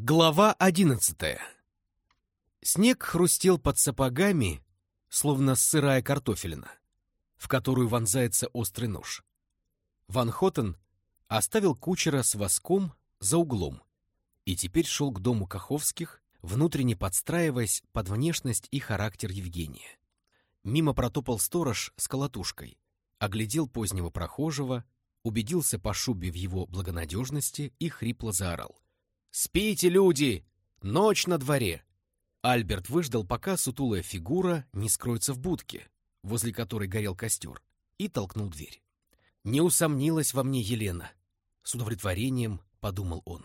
Глава одиннадцатая Снег хрустел под сапогами, словно сырая картофелина, в которую вонзается острый нож. Ван Хоттен оставил кучера с воском за углом и теперь шел к дому Каховских, внутренне подстраиваясь под внешность и характер Евгения. Мимо протопал сторож с колотушкой, оглядел позднего прохожего, убедился по шубе в его благонадежности и хрипло заорал. «Спите, люди! Ночь на дворе!» Альберт выждал, пока сутулая фигура не скроется в будке, возле которой горел костер, и толкнул дверь. Не усомнилась во мне Елена. С удовлетворением подумал он.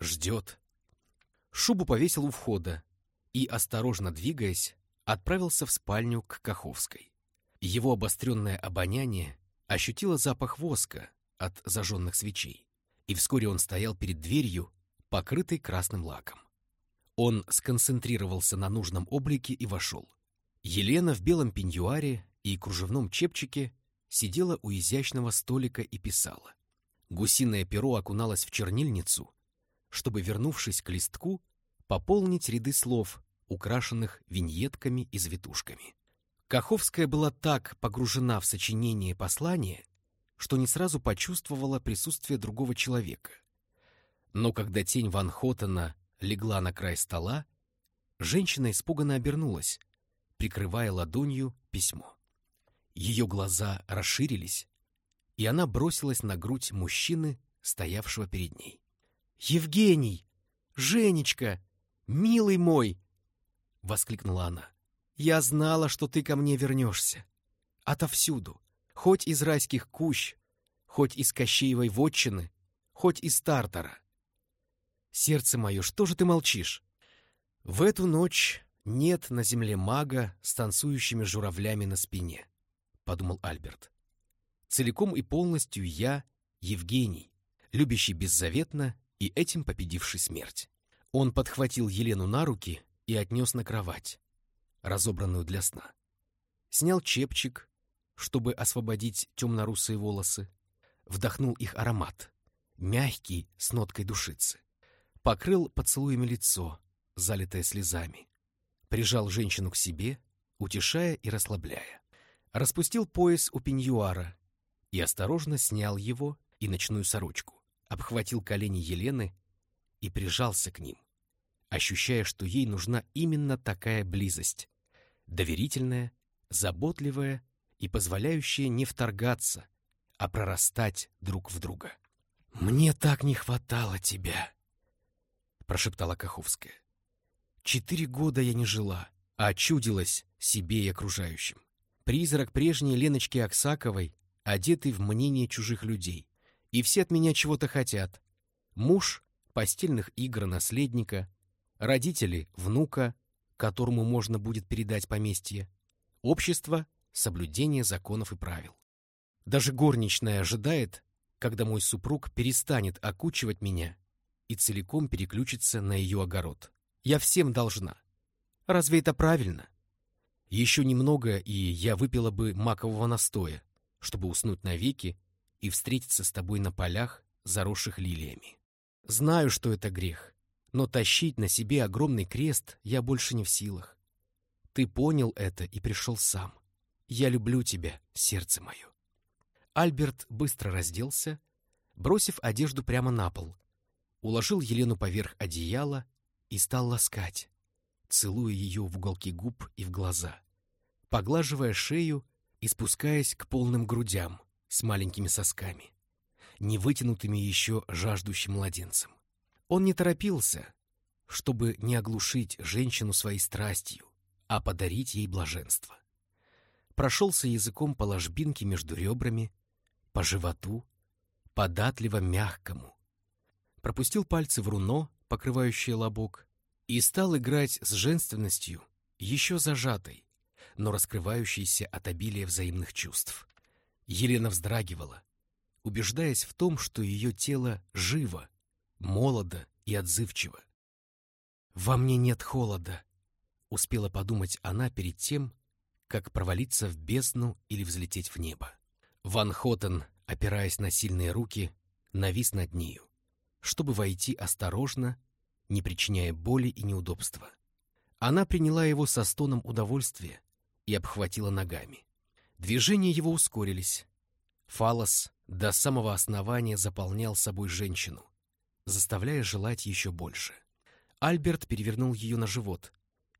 Ждет. Шубу повесил у входа и, осторожно двигаясь, отправился в спальню к Каховской. Его обостренное обоняние ощутило запах воска от зажженных свечей, и вскоре он стоял перед дверью, покрытой красным лаком. Он сконцентрировался на нужном облике и вошел. Елена в белом пеньюаре и кружевном чепчике сидела у изящного столика и писала. Гусиное перо окуналось в чернильницу, чтобы, вернувшись к листку, пополнить ряды слов, украшенных виньетками и завитушками. Каховская была так погружена в сочинение послания, что не сразу почувствовала присутствие другого человека. Но когда тень Ван Хоттена легла на край стола, женщина испуганно обернулась, прикрывая ладонью письмо. Ее глаза расширились, и она бросилась на грудь мужчины, стоявшего перед ней. «Евгений! Женечка! Милый мой!» — воскликнула она. «Я знала, что ты ко мне вернешься. Отовсюду, хоть из райских кущ, хоть из Кощеевой вотчины, хоть из Тартара. Сердце мое, что же ты молчишь? В эту ночь нет на земле мага с танцующими журавлями на спине, — подумал Альберт. Целиком и полностью я, Евгений, любящий беззаветно и этим победивший смерть. Он подхватил Елену на руки и отнес на кровать, разобранную для сна. Снял чепчик, чтобы освободить темно-русые волосы, вдохнул их аромат, мягкий, с ноткой душицы. Покрыл поцелуями лицо, залитое слезами. Прижал женщину к себе, утешая и расслабляя. Распустил пояс у пеньюара и осторожно снял его и ночную сорочку. Обхватил колени Елены и прижался к ним, ощущая, что ей нужна именно такая близость. Доверительная, заботливая и позволяющая не вторгаться, а прорастать друг в друга. «Мне так не хватало тебя!» — прошептала Каховская. «Четыре года я не жила, а чудилась себе и окружающим. Призрак прежней Леночки Аксаковой, одетый в мнение чужих людей. И все от меня чего-то хотят. Муж — постельных игр наследника, родители — внука, которому можно будет передать поместье, общество — соблюдение законов и правил. Даже горничная ожидает, когда мой супруг перестанет окучивать меня и целиком переключится на ее огород. Я всем должна. Разве это правильно? Еще немного, и я выпила бы макового настоя, чтобы уснуть навеки и встретиться с тобой на полях, заросших лилиями. Знаю, что это грех, но тащить на себе огромный крест я больше не в силах. Ты понял это и пришел сам. Я люблю тебя, сердце мое. Альберт быстро разделся, бросив одежду прямо на пол, уложил Елену поверх одеяла и стал ласкать, целуя ее в уголки губ и в глаза, поглаживая шею и спускаясь к полным грудям с маленькими сосками, не вытянутыми еще жаждущим младенцем. Он не торопился, чтобы не оглушить женщину своей страстью, а подарить ей блаженство. Прошелся языком по ложбинке между ребрами, по животу, податливо мягкому. Пропустил пальцы в руно, покрывающее лобок, и стал играть с женственностью, еще зажатой, но раскрывающейся от обилия взаимных чувств. Елена вздрагивала, убеждаясь в том, что ее тело живо, молодо и отзывчиво. «Во мне нет холода», — успела подумать она перед тем, как провалиться в бездну или взлететь в небо. Ван Хоттен, опираясь на сильные руки, навис над нею, чтобы войти осторожно не причиняя боли и неудобства. Она приняла его со стоном удовольствия и обхватила ногами. Движения его ускорились. Фалос до самого основания заполнял собой женщину, заставляя желать еще больше. Альберт перевернул ее на живот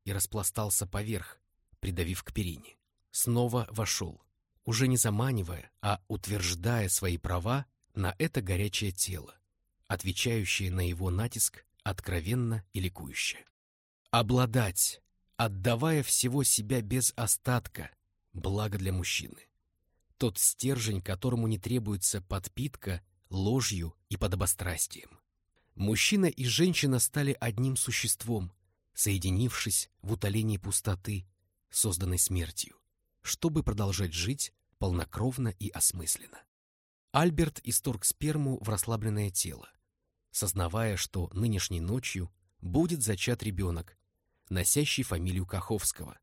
и распластался поверх, придавив к перине. Снова вошел, уже не заманивая, а утверждая свои права на это горячее тело, отвечающее на его натиск откровенно и ликующе. Обладать, отдавая всего себя без остатка, благо для мужчины. Тот стержень, которому не требуется подпитка ложью и подобострастием. Мужчина и женщина стали одним существом, соединившись в утолении пустоты, созданной смертью, чтобы продолжать жить полнокровно и осмысленно. Альберт исторг сперму в расслабленное тело, сознавая, что нынешней ночью будет зачат ребенок, носящий фамилию Каховского,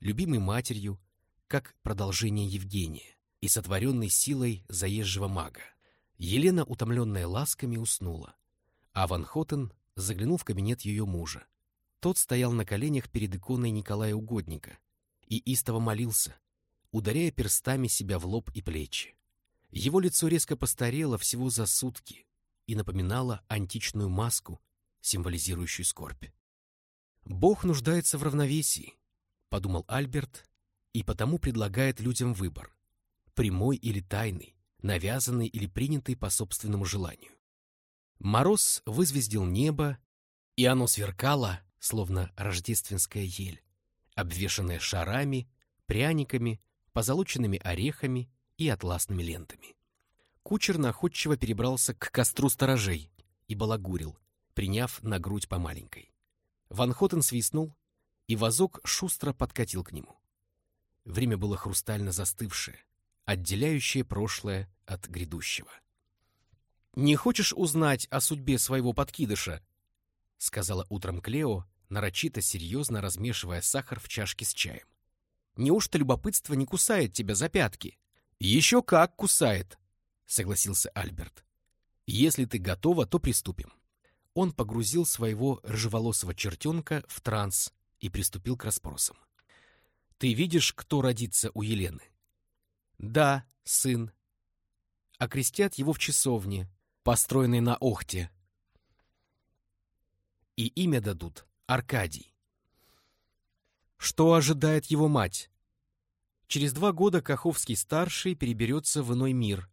любимый матерью, как продолжение Евгения и сотворенный силой заезжего мага. Елена, утомленная ласками, уснула, а Ван Хотен заглянул в кабинет ее мужа. Тот стоял на коленях перед иконой Николая Угодника и истово молился, ударяя перстами себя в лоб и плечи. Его лицо резко постарело всего за сутки и напоминало античную маску, символизирующую скорбь. «Бог нуждается в равновесии», — подумал Альберт, и потому предлагает людям выбор — прямой или тайный, навязанный или принятый по собственному желанию. Мороз вызвездил небо, и оно сверкало, словно рождественская ель, обвешанная шарами, пряниками, позолоченными орехами и атласными лентами. Кучер находчиво перебрался к костру сторожей и балагурил, приняв на грудь по маленькой. Ван Хотен свистнул, и вазок шустро подкатил к нему. Время было хрустально застывшее, отделяющее прошлое от грядущего. «Не хочешь узнать о судьбе своего подкидыша?» — сказала утром Клео, нарочито серьезно размешивая сахар в чашке с чаем. «Неужто любопытство не кусает тебя за пятки?» «Еще как кусает!» — согласился Альберт. «Если ты готова, то приступим». Он погрузил своего рыжеволосого чертенка в транс и приступил к расспросам. «Ты видишь, кто родится у Елены?» «Да, сын. Окрестят его в часовне, построенный на Охте. И имя дадут Аркадий. Что ожидает его мать? Через два года Каховский-старший переберется в иной мир,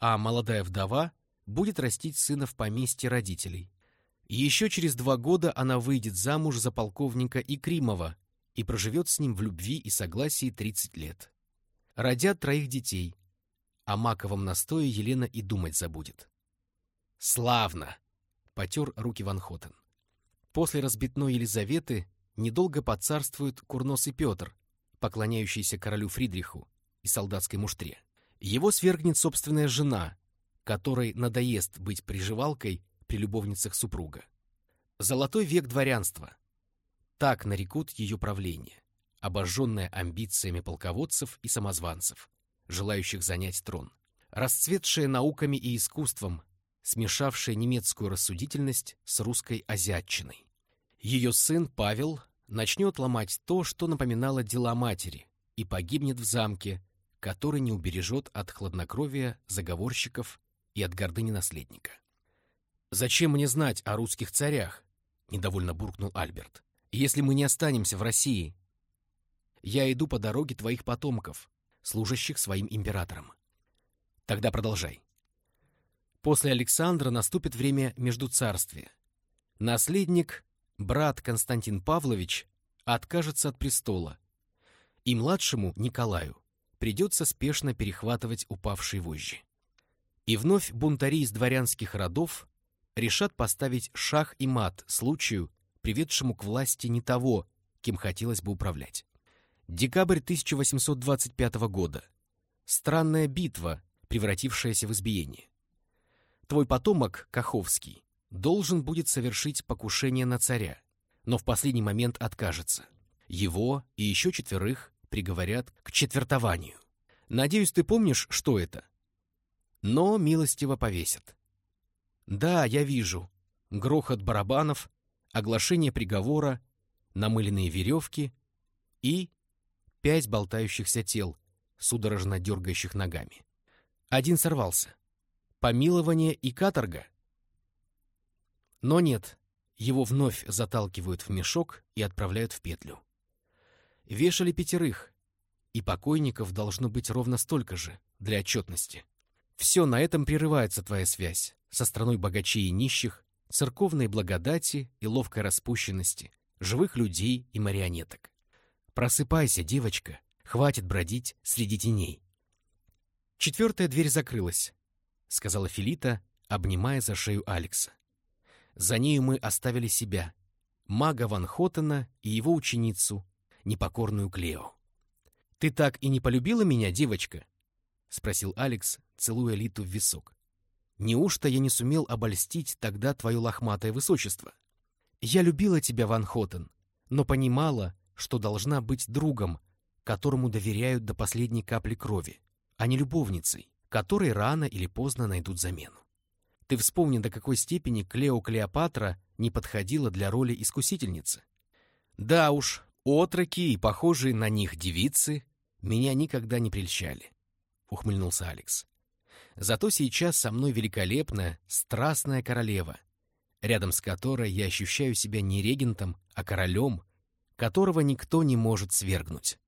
а молодая вдова будет растить сына в поместье родителей. Еще через два года она выйдет замуж за полковника Икримова и проживет с ним в любви и согласии 30 лет. Родят троих детей. О маковом настое Елена и думать забудет. «Славно!» — потер руки Ван Хотен. После разбитной Елизаветы недолго поцарствует курносый Петр, поклоняющийся королю Фридриху и солдатской муштре. Его свергнет собственная жена, которой надоест быть приживалкой при любовницах супруга. Золотой век дворянства. Так нарекут ее правление, обожженное амбициями полководцев и самозванцев, желающих занять трон. Расцветшее науками и искусством, смешавшая немецкую рассудительность с русской азиатчиной. Ее сын Павел начнет ломать то, что напоминало дела матери, и погибнет в замке, который не убережет от хладнокровия заговорщиков и от гордыни наследника. «Зачем мне знать о русских царях?» — недовольно буркнул Альберт. «Если мы не останемся в России, я иду по дороге твоих потомков, служащих своим императорам. Тогда продолжай. После Александра наступит время Междуцарствия. Наследник, брат Константин Павлович, откажется от престола, и младшему Николаю придется спешно перехватывать упавшие вожжи. И вновь бунтари из дворянских родов решат поставить шах и мат случаю, приведшему к власти не того, кем хотелось бы управлять. Декабрь 1825 года. Странная битва, превратившаяся в избиение. Твой потомок, Каховский, должен будет совершить покушение на царя, но в последний момент откажется. Его и еще четверых приговорят к четвертованию. Надеюсь, ты помнишь, что это? Но милостиво повесят. Да, я вижу. Грохот барабанов, оглашение приговора, намыленные веревки и пять болтающихся тел, судорожно дергающих ногами. Один сорвался. Помилование и каторга? Но нет, его вновь заталкивают в мешок и отправляют в петлю. Вешали пятерых, и покойников должно быть ровно столько же для отчетности. Все, на этом прерывается твоя связь со страной богачей и нищих, церковной благодати и ловкой распущенности, живых людей и марионеток. Просыпайся, девочка, хватит бродить среди теней. Четвертая дверь закрылась, сказала Филита, обнимая за шею Алекса. За нею мы оставили себя, мага Ван Хоттена и его ученицу, непокорную Клео. «Ты так и не полюбила меня, девочка?» — спросил Алекс, целуя Литу в висок. «Неужто я не сумел обольстить тогда твое лохматое высочество? Я любила тебя, Ван Хоттен, но понимала, что должна быть другом, которому доверяют до последней капли крови, а не любовницей, которой рано или поздно найдут замену. Ты вспомни, до какой степени Клео Клеопатра не подходила для роли искусительницы. Да уж, отроки и похожие на них девицы меня никогда не прельщали, — ухмыльнулся Алекс. Зато сейчас со мной великолепная, страстная королева, рядом с которой я ощущаю себя не регентом, а королем, которого никто не может свергнуть.